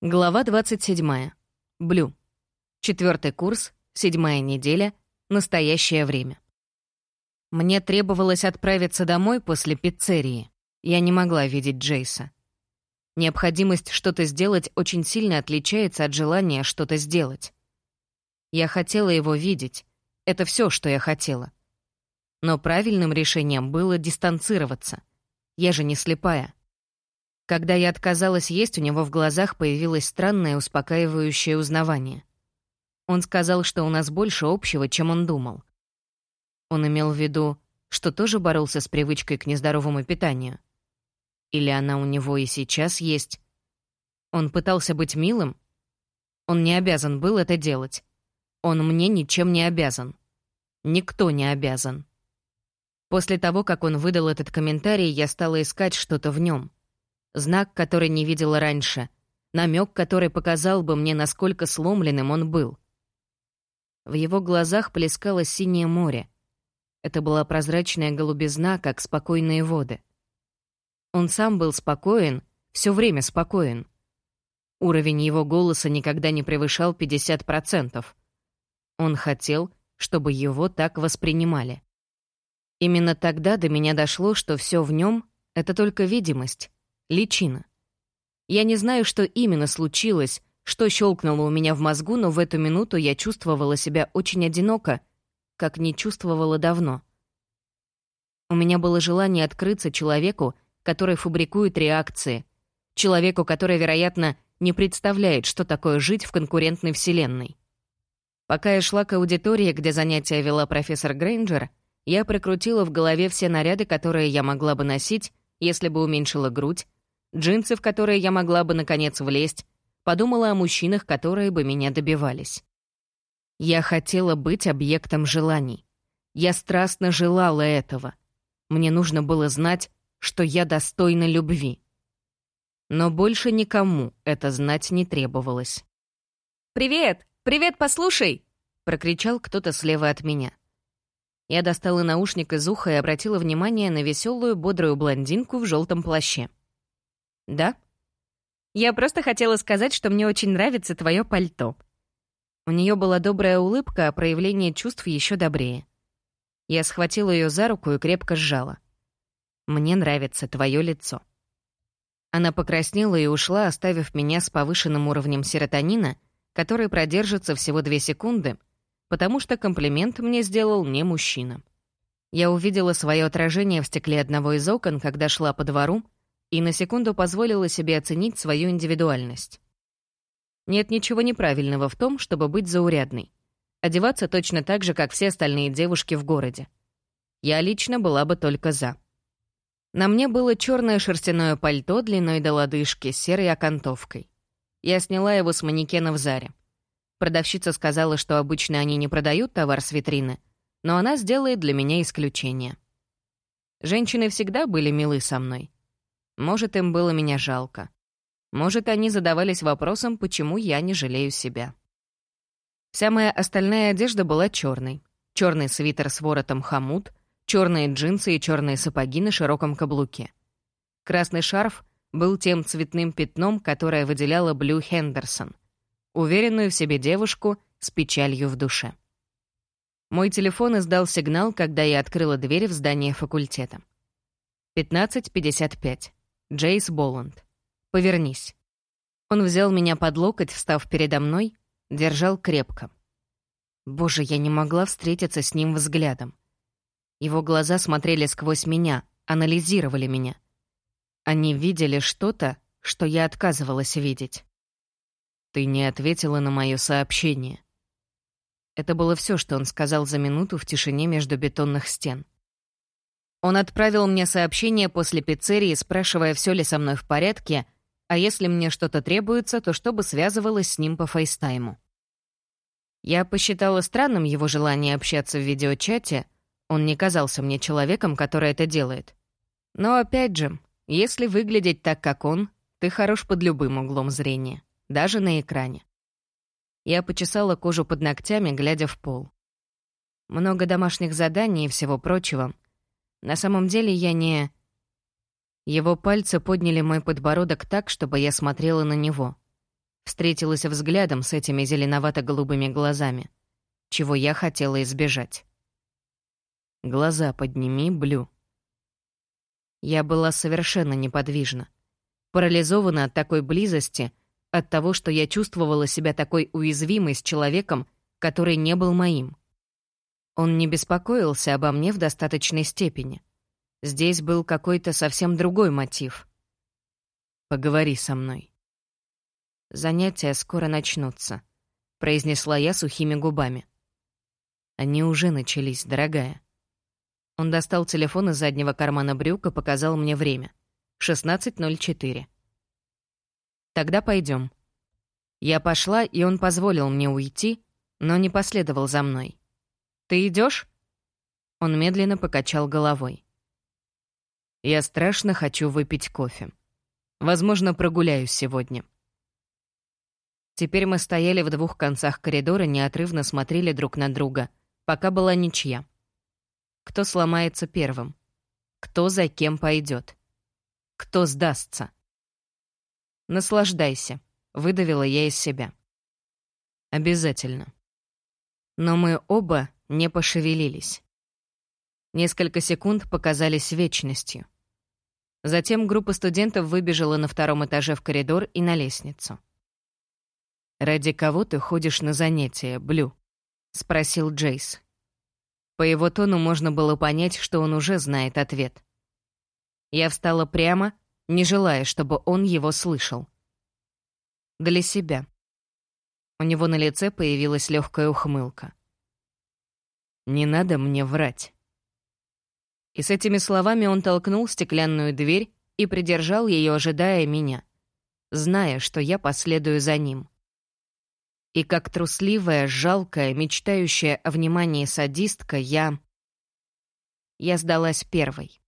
Глава 27. Блю. Четвертый курс, седьмая неделя, настоящее время. Мне требовалось отправиться домой после пиццерии. Я не могла видеть Джейса. Необходимость что-то сделать очень сильно отличается от желания что-то сделать. Я хотела его видеть. Это все, что я хотела. Но правильным решением было дистанцироваться. Я же не слепая. Когда я отказалась есть, у него в глазах появилось странное успокаивающее узнавание. Он сказал, что у нас больше общего, чем он думал. Он имел в виду, что тоже боролся с привычкой к нездоровому питанию. Или она у него и сейчас есть. Он пытался быть милым. Он не обязан был это делать. Он мне ничем не обязан. Никто не обязан. После того, как он выдал этот комментарий, я стала искать что-то в нем — Знак, который не видела раньше. Намек, который показал бы мне, насколько сломленным он был. В его глазах плескалось синее море. Это была прозрачная голубизна, как спокойные воды. Он сам был спокоен, все время спокоен. Уровень его голоса никогда не превышал 50%. Он хотел, чтобы его так воспринимали. Именно тогда до меня дошло, что все в нем — это только видимость, Личина. Я не знаю, что именно случилось, что щелкнуло у меня в мозгу, но в эту минуту я чувствовала себя очень одиноко, как не чувствовала давно. У меня было желание открыться человеку, который фабрикует реакции, человеку, который, вероятно, не представляет, что такое жить в конкурентной вселенной. Пока я шла к аудитории, где занятия вела профессор Грейнджер, я прокрутила в голове все наряды, которые я могла бы носить, если бы уменьшила грудь, джинсы, в которые я могла бы, наконец, влезть, подумала о мужчинах, которые бы меня добивались. Я хотела быть объектом желаний. Я страстно желала этого. Мне нужно было знать, что я достойна любви. Но больше никому это знать не требовалось. «Привет! Привет, послушай!» — прокричал кто-то слева от меня. Я достала наушник из уха и обратила внимание на веселую, бодрую блондинку в желтом плаще. «Да?» «Я просто хотела сказать, что мне очень нравится твое пальто». У нее была добрая улыбка, а проявление чувств еще добрее. Я схватила ее за руку и крепко сжала. «Мне нравится твое лицо». Она покраснела и ушла, оставив меня с повышенным уровнем серотонина, который продержится всего две секунды, потому что комплимент мне сделал не мужчина. Я увидела свое отражение в стекле одного из окон, когда шла по двору, и на секунду позволила себе оценить свою индивидуальность. Нет ничего неправильного в том, чтобы быть заурядной. Одеваться точно так же, как все остальные девушки в городе. Я лично была бы только за. На мне было черное шерстяное пальто длиной до лодыжки с серой окантовкой. Я сняла его с манекена в Заре. Продавщица сказала, что обычно они не продают товар с витрины, но она сделает для меня исключение. Женщины всегда были милы со мной. Может, им было меня жалко. Может, они задавались вопросом, почему я не жалею себя. Вся моя остальная одежда была черной. Черный свитер с воротом хомут, черные джинсы и черные сапоги на широком каблуке. Красный шарф был тем цветным пятном, которое выделяло Блю Хендерсон, уверенную в себе девушку с печалью в душе. Мой телефон издал сигнал, когда я открыла дверь в здание факультета. 15.55. Джейс Боланд. Повернись. Он взял меня под локоть, встав передо мной, держал крепко. Боже, я не могла встретиться с ним взглядом. Его глаза смотрели сквозь меня, анализировали меня. Они видели что-то, что я отказывалась видеть. Ты не ответила на мое сообщение. Это было все, что он сказал за минуту в тишине между бетонных стен. Он отправил мне сообщение после пиццерии, спрашивая, все ли со мной в порядке, а если мне что-то требуется, то чтобы связывалась с ним по фейстайму. Я посчитала странным его желание общаться в видеочате, он не казался мне человеком, который это делает. Но опять же, если выглядеть так, как он, ты хорош под любым углом зрения, даже на экране. Я почесала кожу под ногтями, глядя в пол. Много домашних заданий и всего прочего — на самом деле я не... Его пальцы подняли мой подбородок так, чтобы я смотрела на него. встретилась взглядом с этими зеленовато-голубыми глазами, чего я хотела избежать. «Глаза подними, Блю». Я была совершенно неподвижна, парализована от такой близости, от того, что я чувствовала себя такой уязвимой с человеком, который не был моим. Он не беспокоился обо мне в достаточной степени. Здесь был какой-то совсем другой мотив. «Поговори со мной». «Занятия скоро начнутся», — произнесла я сухими губами. «Они уже начались, дорогая». Он достал телефон из заднего кармана брюк и показал мне время. 16.04. «Тогда пойдем. Я пошла, и он позволил мне уйти, но не последовал за мной. «Ты идешь? Он медленно покачал головой. «Я страшно хочу выпить кофе. Возможно, прогуляюсь сегодня». Теперь мы стояли в двух концах коридора, неотрывно смотрели друг на друга, пока была ничья. Кто сломается первым? Кто за кем пойдет? Кто сдастся? «Наслаждайся», — выдавила я из себя. «Обязательно». Но мы оба не пошевелились. Несколько секунд показались вечностью. Затем группа студентов выбежала на втором этаже в коридор и на лестницу. «Ради кого ты ходишь на занятия, Блю?» — спросил Джейс. По его тону можно было понять, что он уже знает ответ. Я встала прямо, не желая, чтобы он его слышал. Для себя. У него на лице появилась легкая ухмылка. «Не надо мне врать». И с этими словами он толкнул стеклянную дверь и придержал ее, ожидая меня, зная, что я последую за ним. И как трусливая, жалкая, мечтающая о внимании садистка, я... Я сдалась первой.